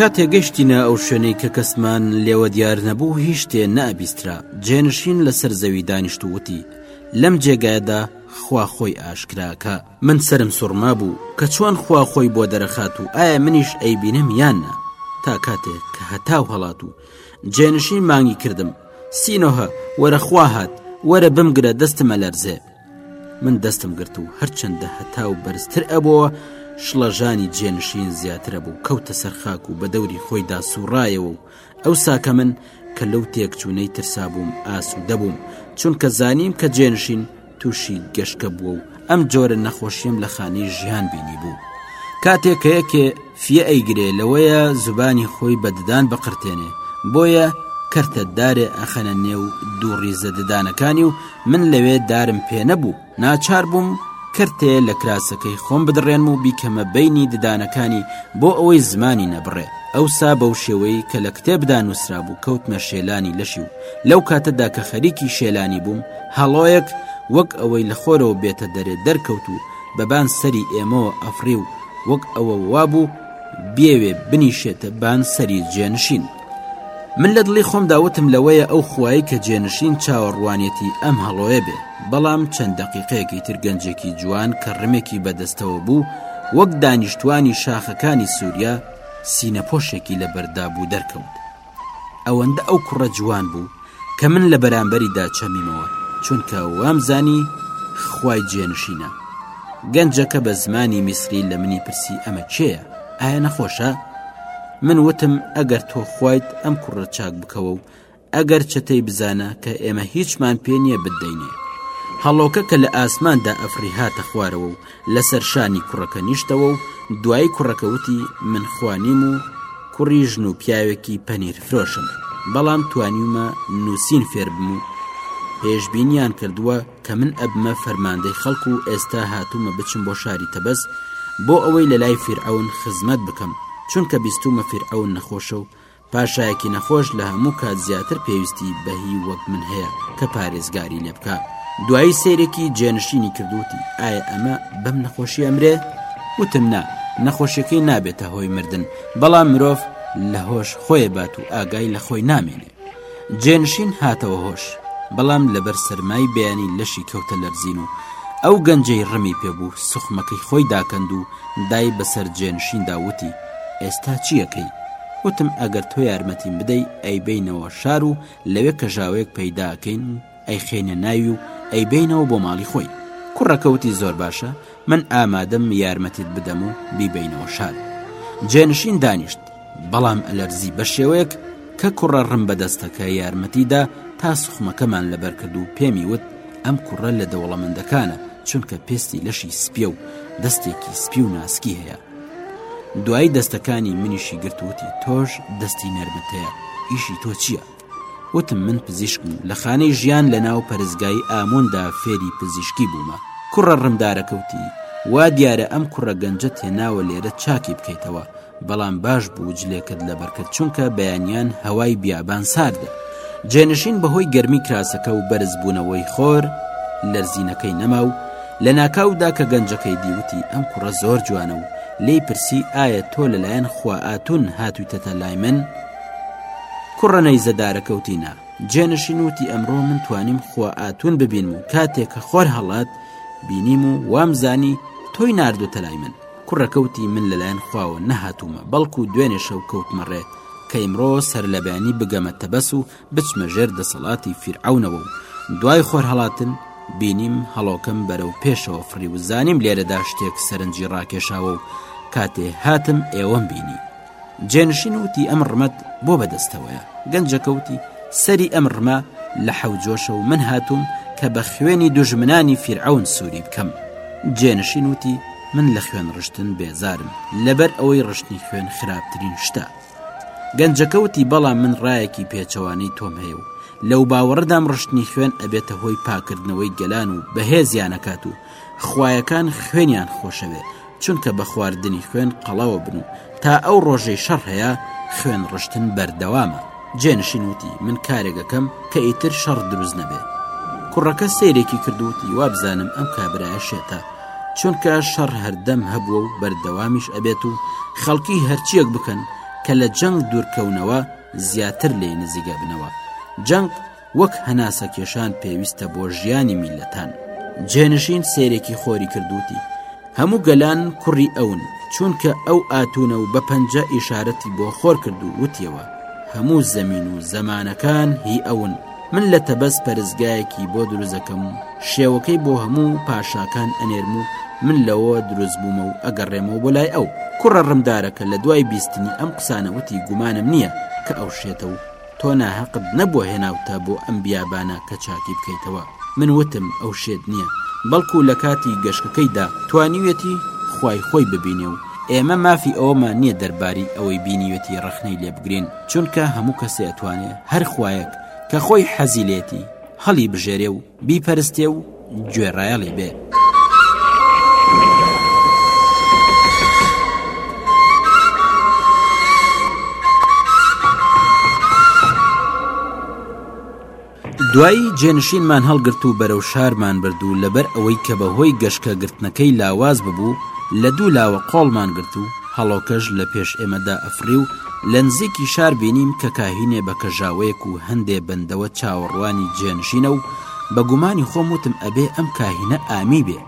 کاتێ گەشتینە ئەو شوێنەی کە کەسمان لێوە دیار نەبوو هیچ شتێ نابیسترا جێنشین لەسەر زەوی دانیشت وتی لەم جێگایدا خوا خۆی ئاشکراکە من سرم سوڕما بوو کە چۆن خوا خۆی بۆ دەرەخات و ئایا منیش ئەیبینم یاننا تا کاتێک کە هەتاو هەڵات و جێنشین مانگی کردم سینۆهە وەرە خوا هات وەرە بمگرە دەستمە لەرزێ من دەستم گرت و هەرچەندە هەتا و بەرزتر ئەبەوە شڵەژانی جێنشین زیاترە بوو کەوتە سەرخاک و بە دەوری خۆیدا سوڕایەوە و ئەو ساکە من کە لەو تێکچوونەی ترسا بووم ئاسوودە بووم چونکە زانیم کە جێنشین تووشی گەشکە بووە و ئەم جۆرە نەخۆشیم لە خانی ژیان بینی بوو کاتێک کە یەکێ فیە ئەیگرێ لەوەیە زبانی خۆی بە ددان بقرتێنێ بۆیە کەرتە دارێ ئەخەنە نێو دوو ڕیزە ددانەکانی و من لەوێ دارم پێ نەبوو ناچار بووم کەرتێ لە کراسەکەی خۆم بدڕێنم و بیکەمە بینی ددانەکانی بۆ ئەوەی زمانی نەبڕێ ئەوسا بەو شێوەی کە لە کتێبدا نووسرا بوو کەوتمە شێلانی لەشی و لەو کاتەدا کە خەریکی شێلانی بووم هەڵۆیەک وەک ئەوەی لە خۆرەوە بێتە دەرێ دەرکەوت و بەبان سەری ئێمەوە ئەفری و وەک ئەوە وابوو بێوێ بنیشێتە بان سەری جێنشین من لە دڵی خۆم داوتم لەوەیە ئەو خوای کە جێنشین چاوەڕوانێتی ئەم هەڵۆیە بێ بەڵام چەند دەقیقەیەکی تر گەنجێکی جوان کە ڕمێکی بەدەستەوە بوو وەک دانیشتوانی شاخەکانی سووریا سینەپۆشێکی لە بەردابوو دەرکەوت ئەوەندە ئەو کوڕە جوان بوو کە من لە بەرامبەریدا چەمیمەوە چونکە وام زانی خوای جێنشینە گەنجەکە بە زمانی میسری لە منی پرسی ئەمە کێیە ئایا نەخۆشە من وتم ئەگەر تۆ خوایت ئەم کوڕە چاک بکەوە و ئەگەر چەتەی بزانە کە ئێمە هیچمان پێ نییە بدەینێ هەڵۆکە کە لە ئاسماندا ئەفری هاتە خوارەوە و لەسەر شانی کوڕەکە نیشتەوە و دوایی کوڕەکە وتی من خوانیم و کوڕی ژن و پیاوێکی پەنیر فرۆشم بەڵام توانیومە نووسین فێربم و پێشبینیان کردووە کە من ئەبمە فەرماندەی خەڵک و ئێستا هاتوومە بچم بۆ شاری تەبەز بۆ ئەوەی لە لای فیرعون خزمەت بکەم چونکە بیستومە فیرعون نەخۆشە و پاشایەکی نەخۆش لە هەموو کات زیاتر پێویستی بەهی وەک من هەیە کە پارێزگاری لێ بکە دوایی سیرێکی جێنشینی کردوتی ئایا ئەمە بەم نەخۆشی ئەمرێ وتم نا نەخۆشیەکەی نابێتە هۆی مردن بەڵام مرۆڤ لە هۆش خۆی بات و ئاگای لە خۆی نامێنێ جێنشین هاتەوە هۆش بەڵام لەبەر سەرمای بەیانی لەشی کەوتە لەرزین و ئەو گەنجەی ڕمی پێبوو سوخمەکەی خۆی داکەند و دای بەسەر جێنشیندا وتی ئێستا چی ئەکەی؟ وتم ئەگەر تۆ یارمەتیم بدەی ئەیبەینەوە شار و لەوێ کەژاوەیەک پەیدا ئەکەین و ئەیخەینە ناوی و ئەیبەینەوە بۆ ماڵی خۆی. کوڕەکە وتی زۆر باشە من ئامادەم یارمەتیت بدەم و بیبەینەوە شار. جێنشین دانیشت، بەڵام ئەلەرزی بە شێوەیەک کە کوڕە ڕم بە دەستەکە یارمەتی دا تا سوخمەکەمان لەبەر کرد و پێمی وت ئەم کوڕە لە دەوڵەمەندەکانە چونکە پێستی لەشی سپیە و دەستێکی سپی و ناسکی هەیە. دوایی دەستەکانی منیشی گرت وتی تۆش دەستی نەرمتەیە ئیشی تۆ چییە؟ وتم من پزیشکم لە خانەی ژیان لە ناو پەرستگای ئامۆندا فێری پزیشکی بوومە کوڕە ڕمدارەکەوتی وا دیارە ئەم کوڕە گەنجە تێناوە لێرە چاکی بکەیتەوە بەڵام باش بوو جلێکت لەبەرکرد چونکە بەیانیان هەوای بیابان ساردە جێنشین بەهۆی گەرمی کراسەکە و بەرزبوونەوەی خۆر لەرزینەکەی نەما و لە ناکاودا کە گەنجەکەی دی وتی ئەم کوڕە زۆر جوانە و لێی پرسی ئایا تۆ لەلایەن خوا ئاتون هاتوویتەتە لای من کوڕە نەیزەدارە کەوتینە جێنشین وتی ئەمڕۆ من توانیم خوا ئاتون ببین و کاتێک کە خۆر هەڵات بینیم و وامزانی تۆی نردو تەلای من کوڕەکەوتی من لەلایەن خواوە نەهاتوومە بەڵکو دوێنێ شەو کەوتمەڕێ کە ئیمڕۆ سەر لەبیانی بگەمە تەبەس و بچمە ژێر دەسەڵاتی فیرعەونەوە و دوای خۆرهەڵاتن بینیم هەڵۆکەم بەرەو پێشەوە فڕی و زانیم لێرەدا شتێک سەرنجی ڕاکێشاوە و کاتێ هاتم ئێوەم بینی جێنشین وتی ئەم ڕمەت بۆ بەدەستەوەیە گەنجەکەوتی سەری ئەم ڕمە لە حەوجۆشە و من هاتووم کە بە خوێنی دژمنانی فیرعون سووری بکەم جێنشین وتی من لە خوێن ڕشتن بێزارم لەبەر ئەوەی ڕشتنی خوێن خراپترین شتە گەنجەکە وتی بەڵام من ڕایەکی پێچەوانەی تۆم هەیە و لەو باوەڕدام ڕشتنی خوێن ئەبێتە هۆی پاکردنەوەی گەلان و بەهێزیان ئەکات و خوایەکان خوێنیان خۆشەوێ چونکە بە خواردنی خوێن قەڵەوە بن و تا ئەو ڕۆژەی شەڕ هەیە خوێن ڕشتن بەردەوامە جێنشین وتی من کارێگەکەم کە ئیتر شەڕ دروست نەبێ کوڕەکە سەیرێکی کردووتی وابزانم ئەم کابرایە شێتە چونکە شەڕ هەردەم هەبووە و بەردەوامیش ئەبێت و خەڵکی هەرچیەک بکەن کە لە جەنگ دوورکەونەوە زیاتر لێ نزیگە بنەوە جەنگ وەک هەناسە کێشان پێویستە بۆ ژیانی میلەتان جێنشین سێرێکی خۆری کردوتی هەموو گەلان کوڕی ئەون چونکە ئەو ئاتونە و بە پەنجە ئیشارەتی بۆ خۆر کرد و وتیەوە هەموو زەمین و زەمانەکان هی ئەون من لە تەبەس پەرستگایەکی بۆ دروست دەکەم و شێوەکەی بۆ هەموو پاشاکان ئەنێرم و من لەوە دروست بوومە و ئەگەڕێمەوە بۆ لای ئەو کوڕە ڕمدارەکە لە دوای بیستنی ئەم قسانەوتی گومانم نییە کە ئەو شێتە و تۆ ناهەقت نەبووە هێناوتە بۆ ئەم بیابانە کە چاکی بکەیتەوە من وتم ئەو شێت نییە بەڵکو لە کاتی گەشتەکەیدا توانیویەتی خوای خۆی ببینێ و ئێمە مافی ئەوەمان نییە دەرباری ئەوەی بینیوێتی ڕەخنەی لێبگرین چونکە هەموو کەسێ ئەتوانێ هەر خوایەک کە خۆی حەزی لێتی هەڵی بژێرێ و بیپەرستێ و گوێڕایەڵی بێ. دوایی جێنشینمان هەڵگرت و بەرەو شارمان برد و لەبەر ئەوەی کە بە هۆی گەشکە گرتنەکەی لاواز ببوو لە دوو لاوە قۆڵمان گرت و هەڵۆکەش لە پێش ئێمە دائەفڕی و لە نزیکی شار بینیم کە کاهینێ بە کەژاوەیەک و هەندێ بەندەوە چاوەڕوانی جێنشینە و بە گومانی خۆم وتم ئەبێ ئەم کاهینە ئامی بێ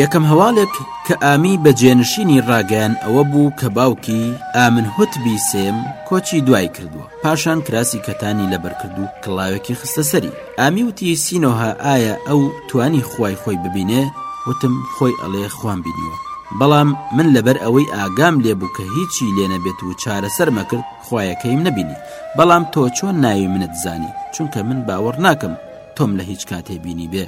یەکەم هەواڵێک کە ئامی بە جێنشینی ڕاگەیان ئەوە بوو کە باوکی، ئامن هوتبی سێم، کۆچی دوای کردووە. پاشان کراسی کەتانی لەبەر کرد و کڵاوێکی خستە سەری. ئامی وتی، سینۆها، ئایا ئەو توانی خوای خۆی ببینێ؟ وتم، خۆی ئەڵێ خوام بینیوە. بەڵام من لەبەر ئەوەی ئاگام لێ بوو کە هیچی لێ نەبێت و چارەسەرم ئەکرد، خوایەکەیم نەبینی. بەڵام تۆ چۆن ناوی منت زانی؟ چونکە من باوەڕ ناکەم تۆم لە هیچ کاتێ بینیبێ.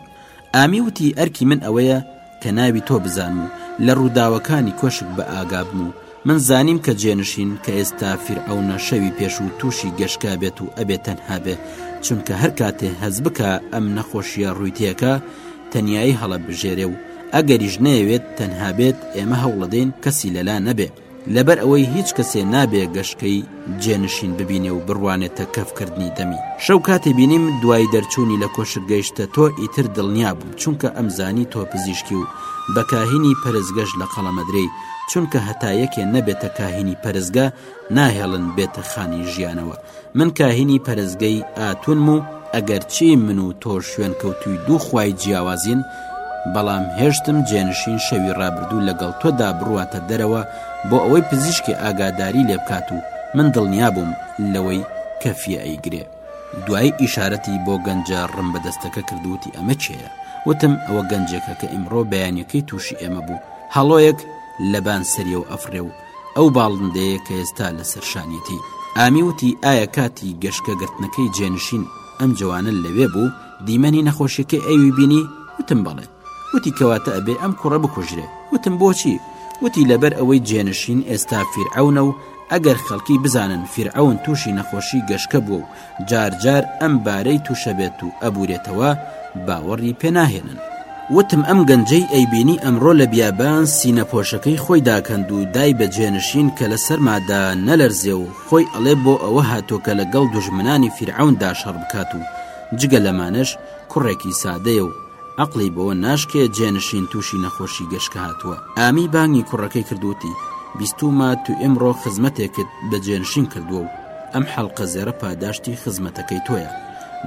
ئامی وتی ئەرکی من ئەوەیە کە ناوی تۆ بزانم و لە ڕووداوەکانی کۆشک بە ئاگابم و من زانیم کە جێنشین کە ئێستا فیرعەونە شەوی پێش و تووشی گەشکە بێت و ئەبێ تەنها بێ چونکە هەر کاتێ هەز بکا ئەم نەخۆشیە ڕووی تێکا تەنیایی هەڵەبژێرێ و ئەگەریش نەیەوێت تەنها بێت ئێمە هەوڵەدەین کەسی لەلا نەبێ. لەبەر ئەوەی هیچ کەسێ نابێ گەشکەی جێنشین ببینێ و بڕوانێتە کەف کردنی دەمی. شەو کاتێ بینیم دوای دەرچوونی لە کۆشک گەیشتە تۆ ئیتر دڵنیا بووم چونکە ئەمزانی تۆ پزیشکی و بە کاهینی پەرستگەش لە قەڵەمەدرێی چونکە هەتا یەکێ نەبێتە کاهینی پەرستگە ناهێڵن بێتە خانی ژیانەوە من کاهینی پەرستگەی ئاتونم و ئەگەرچی من و تۆ شوێنکەوتووی دوو خوای جیاوازین بەڵام هێشتم جێنشین شەوی ڕابردوو لەگەڵ تۆدا بڕواتە دەرەوە بۆ ئەوەی پزیشکی ئاگاداری لێ بکات و من دڵنیا بووم لەوەی کەفیە ئەیگرێ دوای ئیشارەتی بۆ گەنجە ڕم بەدەستەکە کردوتی ئەمە چێە وتم ئەوە گەنجێکە کە ئیمڕۆ بەیانەکەی تووشی ئێمە بوو هەڵۆیەک لەبان سەریەوە ئەفرێ و ئەو باڵندەیە کە ئێستا لەسەر شانیەتی ئامی وتی ئایا کاتی گەشکە گرتنەکەی جێنشین ئەم جوانە لەوێ بوو دیمەنی نەخۆشیەکەی ئەوی بینی وتم بەڵێ وتی کەواتە ئەبێ ئەم کوڕە بکوژرێ وتم بۆچی وتی لەبەر ئەوەی جێنشین ئێستا فیرعونە و ئەگەر خەڵکی بزانن فیرعون تووشی نەخۆشی گەشکە بووە و جار جار ئەم بارەی توشەبێت و ئەبورێتەوە باوەڕی پێ ناهێنن وتم ئەم گەنجەی ئەیبینی ئەمڕۆ لە بیابان سینە پۆشەکەی خۆی داکەند و دای بە جێنشین کە لە سەرمادا نەلەرزێ و خۆی ئەڵێ بۆ ئەوە هاتۆ کە لەگەڵ دوژمنانی فیرعەون داشەڕ بکات و جگە لەمانەش کوڕێکی سادەیە و ئەقڵی بۆ ناشکێ جێنشین تووشی نەخۆشی گەشکە هاتووە ئامی بانگی کوڕەکەی کردووتی بیستومە تو ئمڕۆ خزمەتێکت بە جێنشین کردووە و ئەم حەڵقە زێڕە پاداشتی خزمەتەکەی تۆیە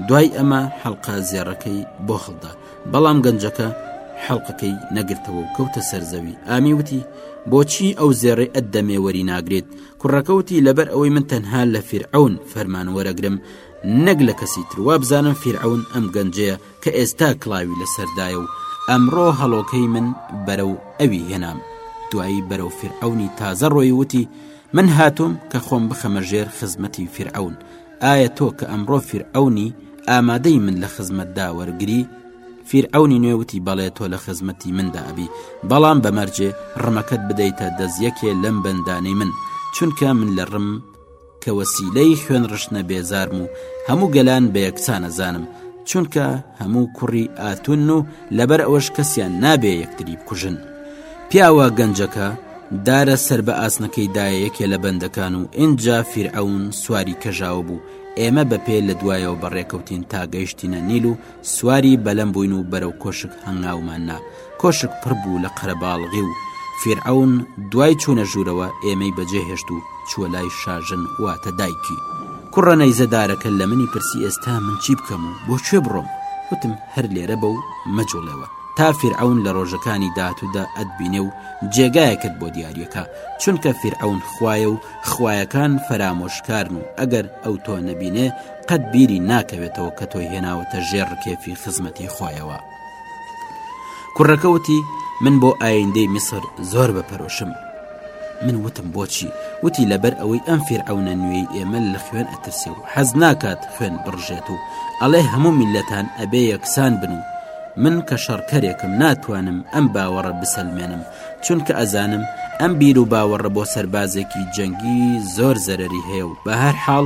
دوای ئەمە حەڵقە زێڕەکەی بۆ هەڵدا بەڵام گەنجەکە حەڵقەکەی نەگرتەوە و کەوتە سەرزەوی ئامی وتی بۆچی ئەو زێڕێ ئەت دەمێ وەری ناگرێت کوڕەکەوتی لەبەر ئەوەی من تەنها لە فیرعون فەرمان وەرەگرم نەک لە کەسی تر وابزانم فیرعون ئەم گەنجەیە کە ئێستا کڵاوی لەسەردایە و ئەمڕۆ هەڵۆکەی من بەرەو ئەوی هێنام دوایی بەرەو فرعونی تازە ڕۆی وتی من هاتووم کە خۆم بخەمە ژێر خزمەتی فرعون ئایا تۆ کە ئەمڕۆ فرعونی ئامادەی من لە خزمەتدا وەرگری فیرعونی نوێوتی بەڵێ تۆ لە خزمەتی مندا ئەبی بەڵام بەمەرجێ ڕمەکەت بدەیتە دەست یەکێ لەم بەندانەی من چونکە من لە ڕم کە وەسیلەی خوێن ڕشتنە بێزارم و هەموو گەلان بە یەکسانەزانم چونکە هەموو کوڕی ئاتون و لەبەر ئەوەش کەسیان نابێ یەکتری بکوژن پیاوە گەنجەکە دارە سەر بە ئاسنەکەی دایەکێ لە بەندەکان و ئینجا فیرعون سواری کەژاوە بوو ئێمە بە پێ لە دوایەوە بەڕێکەوتین تا گەیشتینە نیل و سواری بەلەم بووین و بەرەو کۆشک هەنگاومان نا کۆشک پڕ بوو لە قەرەباڵغی و فیرعەون دوای چوونە ژوورەوە ئێمەی بەجێهێشت و چووە لای شاژن واتە دایکی کوڕە نەیزەدارەکە لە منی پرسی ئێستا من چی بکەم و بۆ کوێ بڕۆم وتم هەر لێرە بە و مەجوڵەوە تا فیرعون لە ڕۆژەکانی داهاتوودا ئەتبینێ و جێگایەکت بۆ دیارەکە چونکە فیرعون خوایە و خویەکان فەرامۆشکارن و ئەگەر ئەو تۆ نەبینێ قەت بیری ناکەوێتەوە کە تۆی هێناوەتە ژێر ڕکێفی خزمەتی خۆیەوە کوڕەکەوتی من بۆ ئایندەی میسر زۆر بە پەرۆشم من وتم بۆچی وتی لەبەر ئەوەی ئەم فێرعونە نوێی ئێمە لە خوێن ئەترسێ و حەز ناکات خوێن بڕژێت و ئەڵێ هەموو میلەتان ئەبێ یەکسان بن و من کە شەڕکەرێکم ناتوانم ئەم باوەڕە بسەلمێنم چونکە ئەزانم ئەم بیر و باوەڕە بۆ سەربازێکی جەنگی زۆر زەرری هەیە و بە هەر حاڵ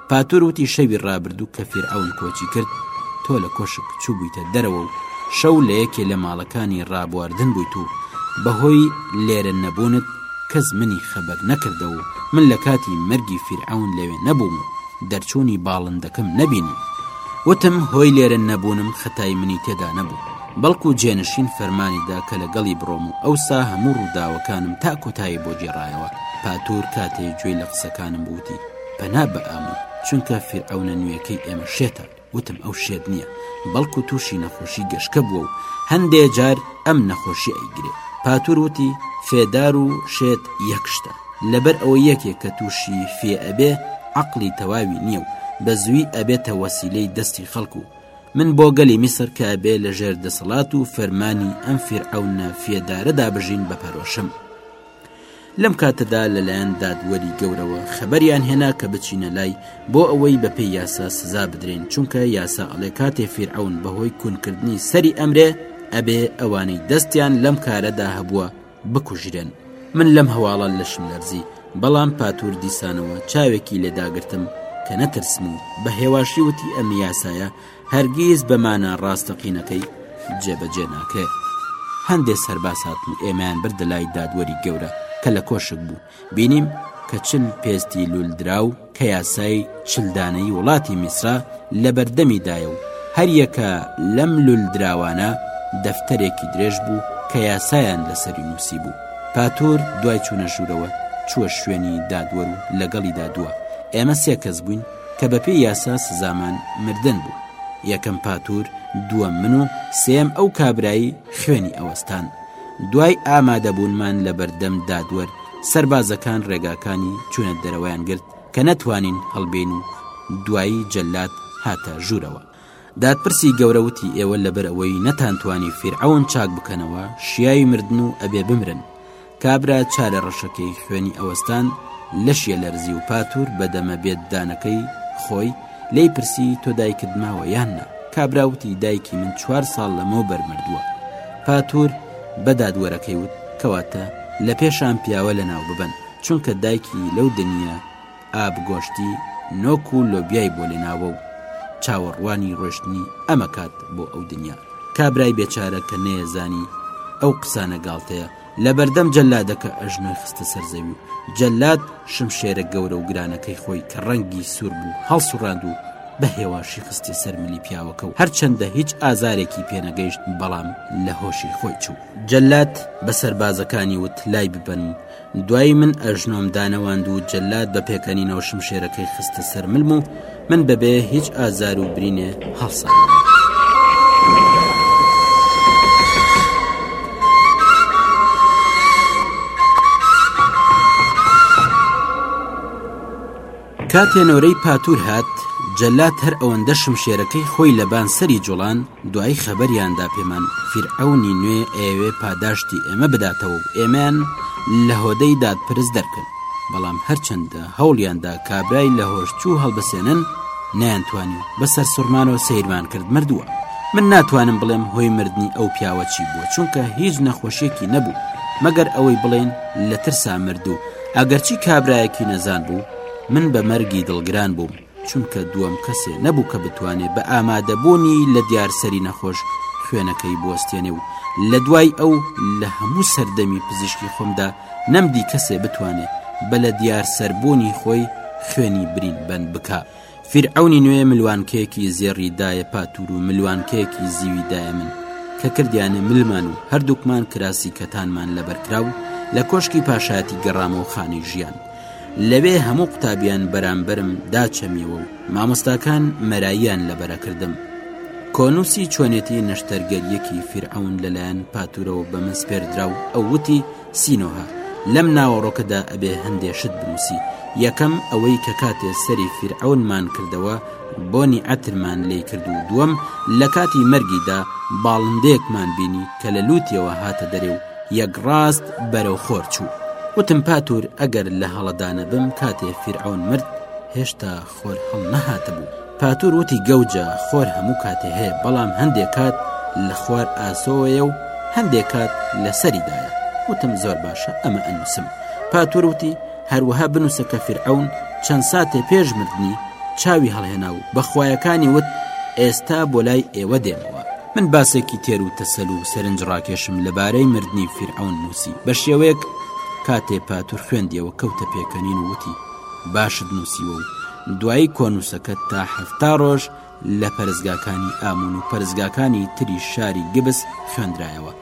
پاتور وتی شەوی ڕابردوو کە فیرعەون کۆچی کرد تۆ لە کۆشک چوو بوویتە دەرەوە و شەو لە یەکێ لە ماڵەکانی ڕابواردن بوویت و بەهۆی لێرە نەبوونت کەس منی خەبەر نەکردەوە و من لە کاتی مەرگی فیرعەون لەوێ نەبووم و دەرچوونی باڵندەکەم نەبینی وتم هۆی لێرە نەبوونم خەتای منی تێدا نەبوو بەڵکو جێنشین فەرمانی دا کە لەگەڵی بڕۆم و ئەوسا هەموو ڕووداوەکانم تا کۆتایی بۆ گێڕایەوە پاتور کاتێ گوێی لە قسەکانم بووتی پەنا بە ئامون، چونکە فیرعەونە نوێکەی ئێمە شێتە، وتم ئەو شێت نییە، بەڵکو تووشی نەخۆشی گەشکە بووە و هەندێ جار ئەم نەخۆشیە ئەیگرێ، پاتور وتی، فێدار و شێت یەک شتە، لەبەر ئەوە یەکێ کە تووشی فێ ئەبێ عەقڵی تەواوی نییە و بە زووی ئەبێتە وەسیلەی دەستی خەڵک و من بۆ گەلی میسر کە ئەبێ لە ژێر دەسەڵات و فەرمانی ئەم فیرعەونە فێدارەدا بژین بە پەرۆشم. لەم کاتەدا لەلایەن دادوەری گەورەوە خەبەریان هێنا کە بچینە لای بۆ ئەوەی بەپێی یاسا سزا بدرێن چونکە یاسا ئەڵێ کاتێ فیرعەون بەهۆی کونکردنی سەری ئەمرێ ئەبێ ئەوانەی دەستیان لەم کارەدا هەبووە بکوژرێن من لەم هەواڵە لەشم لەرزی بەڵام پاتور دیسانەوە چاوێکی لێداگرتم کە نەترسم و بە هێواشی وتی ئەم یاسایە هەرگیز بە مانا ڕاستەقینەکەی جێبەجێ ناکرێت هەندێ سەرباز هاتن و ئێمەیان بردە لای دادوەری گەورە کە لە کۆشک بوو بینیم کە چل پێستی لولدراو کە یاسای چلدانەی وڵاتی میسرا لە بەردەمی دایە و هەریەکە لەم لولدراوانە دەفتەرێکی درێژ بوو کە یاسایان لەسەری نووسی بوو پاتۆر دوای چوونە ژوورەوە چووە شوێنی دادوەر و لەگەڵی دادووە ئێمە سێ کەس بووین کە بە پێی یاسا سزامان مردن بوو یەکەم پاتور دووەم من و سێم ئەو کابرایی خوێنی ئەوەستان دوای ئامادەبوونمان لە بەردەم دادوەر سربازەکان ڕێگاکانی چونە دەرەوەیان گرت کە نەتوانین هەڵبین و دوایی جەلات هاتە ژوورەوە دادپرسی گەورە وتی ئێوە لەبەر ئەوەی نەتانتوانی فیرعەون چاک بکەنەوە شیاوی مردن و ئەبێ بمرن کابرا چارە ڕەشەکەی خوێنی ئەوەستان لەشیە لەرزی و پاتور بەدەمە بێت دانەکەی خۆی لی پرسی تۆ دایکت ماوە یان نا کابراوتی دایکی من چوار ساڵ لەمەو بەرمردووە پاتور بەداد وەرەکەی وت کەواتە لە پێشان پیاوە لە ناو ببەن چونکە دایکی لەو دنیا ئاب گۆشتی نۆک و لۆبیای بۆ لێناوە و چاوەڕوانی ڕۆشتنی ئەمەکات بۆ ئەو دنیا کابرای بێچارە کە نەیەزانی ئەو قسانە گاڵتەیە لە بەردەم جەلادەکە ئەژنۆی خستە سەرزەوی و جەلات شمشێرە گەورە و گرانەکەی خۆی کە ڕەنگی سوور بوو هەڵسوڕاند و بە هێواشی خستی سەر ملی پیاوەکە و هەرچەندە هیچ ئازارێکی پێنەگەیشت بەڵام لە هۆشی خۆی چوو جەلات بە سەربازەکانی وت لای ببەن دوای من ئەژنۆم دانەواند و جەلاد بە پێکەنینەوە شمشێرەکەی خستە سەر ملم و من بەبێ هیچ ئازار و برینێ هەڵسان. کاتێ نۆرەی پاتوور هات، جەلاد هەر ئەوەندە شمشێرەکەی خۆی لەبان سەری جوڵان، دوایی خەبەریان دا پێمان، فیرعەونی نوێ ئەیەوێ پاداشتی ئێمە بداتەوە و ئێمەیان لە هۆدەی دادپرس دەرکەن، بەڵام هەرچەندە هەوڵیان دا کابرای لەهۆشچوو هەڵبسێنن، نەیانتوانی و بە سەرسوڕمانەوە سەیرمان کرد مردووە. من ناتوانم بڵێم هۆی مردنی ئەو پیاوە چی بووە، چونکە هیچ نەخۆشیەکی نەبوو، مەگەر ئەوەی بڵێین لە ترسا مرد و، ئەگەرچی کابرایەکی نەزان بوو من بە مەرگی دڵگران بووم چونکە دووەم کەسێ نەبوو کە بتوانێت بە ئامادەبوونی لە دیارسەری نەخۆش خوێنەکەی بوەستێنێ و لە دوای ئەو لە هەموو سەردەمی پزیشکی خۆمدا نەمدی کەسێ بتوانێت بە لە دیارسەربوونی خۆی خوێنی برین بەند بکە فیرعەونی نوێ ملوانکەیەکی زێڕی دایە پاتور و ملوانکەیەکی زیوی دایە من کە کردیانە ملمان و هەردووکمان کراسی کەتانمان لەبەرکرا و لە کۆشکی پاشایەتی گەڕامەوە خانی ژیان لەوێ هەموو قوتابیان بەرامبەرم داچەمیەوە و مامۆستاکان مەراییان لەبەرەکردم کۆنووسی چۆنێتی نەشتەرگەریەکی فیرعون لەلایەن پاتورەوە بە من سپێردرا و ئەو وتی سینۆهە، لەم ناوەڕۆکەدا ئەبێ هەندێ شت بنووسی، یەکەم، ئەوەی کە کاتێ سەری فیرعەونمان کردەوە بۆنی عەترمان لێی کرد و دووەم، لە کاتی مەرگیدا باڵندەیەکمان بینی کە لە لووتیەوە هاتە دەرێ و یەک ڕاست بەرەو خۆر چوو. وتم پاتور ئەگەر لە هەڵەدا نەبم کاتێ فیرعەون مرد هێشتا خۆر هەڵنەهاتبوو. پاتور وتی گەوجە خۆر هەموو کاتێ هەیە بەڵام هەندێ کات لە خوار ئاسۆیە و هەندێک کات لە سەریدایە وتم زۆر باشە ئەمە ئەنووسم پاتور وتی هەروەها بنووسە کە فرعون چەند ساتێ پێش مردنی چاوی هەڵهێنا و بەخوایەکانی وت ئێستا بۆ لای ئێوە دێنەوە من باسێکی تێر و تەسەل و سەرنج ڕاکێشم لەبارەی مردنی فرعون نووسی بە شێوەیەک کاتێ پاتور خوێندیەوە کەوتە پێکەنین وتی باشت نووسیوە و دوایی کۆنووسەکەت تا حەفتا ڕۆژ لە پەرستگاکانی ئامون و پەرستگاکانی تری شاری گبس خوێندرایەوە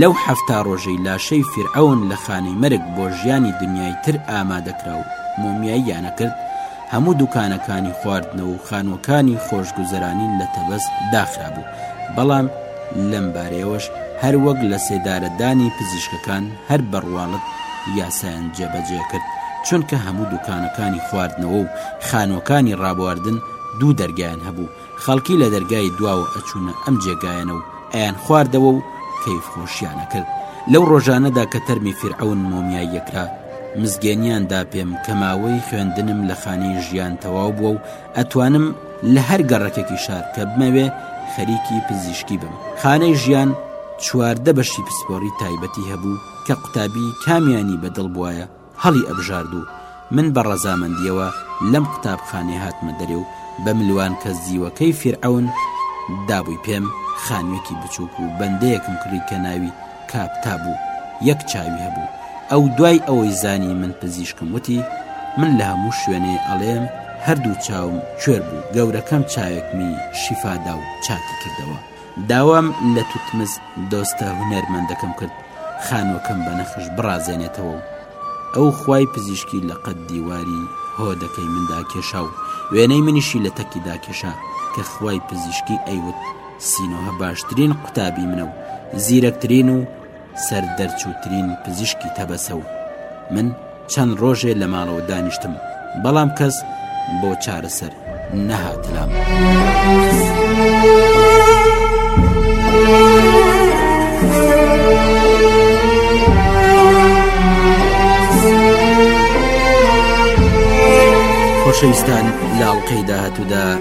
لەو حەفتا ڕۆژەی لاشەی فیرعەون لە خانەی مەرگ بۆ ژیانی دنیای تر ئامادەکرا و مۆمیاییانە کرد هەموو دوکانەکانی خواردنەوە و خانووەکانی خۆشگوزەرانی لە تەبەز داخرابوو بەڵام لەم بارەیەوەش هەروەک لە سێدارەدانی پزیشکەکان هەر بە ڕواڵەت یاسایان جێبەجێ کرد، چونکە هەموو دوکانەکانی خواردنەوە و خانووەکانی ڕابواردن دوو دەرگایان هەبوو، خەڵکی لە دەرگای دواوە ئەچوونە ئەم جێگایانە و ئەیان خواردەوە و کەیف خۆشیان ئەکرد، لەو ڕۆژانەدا کە تەرمی فیرعەون مۆمیای ئەکرا مزگێنیان دا پێم کە ماوەی خوێندنم لە خانەی ژیان تەواو بووە و ئەتوانم لە هەر گەڕەکێکی شار کە بمەوێ خەریکی پزیشکی بم خانەی ژیان چواردە بەشی پسپۆڕی تایبەتی هەبوو کە قوتابی کامیانی بەدڵ بواە هەڵی ئەبژارد و من بە ڕەزامەندیەوە لەم قوتابخانەی هاتمە دەرێ و بە ملوان کە زیوەکەی فیرعون دابووی پێم خانوێکی بچووک و بەندەیەکم کڕی کە ناوی کاک تابوو یەک چاوی هەبوو ئەو دوای ئەوەی زانی من پزیشکم وتی من لە هەموو شوێنێ ئەڵێم هەردوو چاوم کوێر بوو گەورەکەم چاوێکمی شیفادا و چاکی کردەوە داوام لە توتمز دۆستە هونەرمەندەکەم کرد خانوەکەم بە نەخش بڕازێنێتەوە و ئەو خی پزیشکی لە قەت دیواری هۆدەکەی مندا کێشا و وێنەی منیشی لە تەکیدا کێشا کە خوای پزیشکی ئەیوت سینۆهە باشترین قوتابی منە و زیرەکترین و سەردەرچووترین پزیشکی تەبەسە و من چەند ڕۆژێ لە ماڵەوە دانیشتم بەڵام کەس بۆ چارەسەر نەهاتلام. خۆشەویستان لاڵقەی داهاتوودا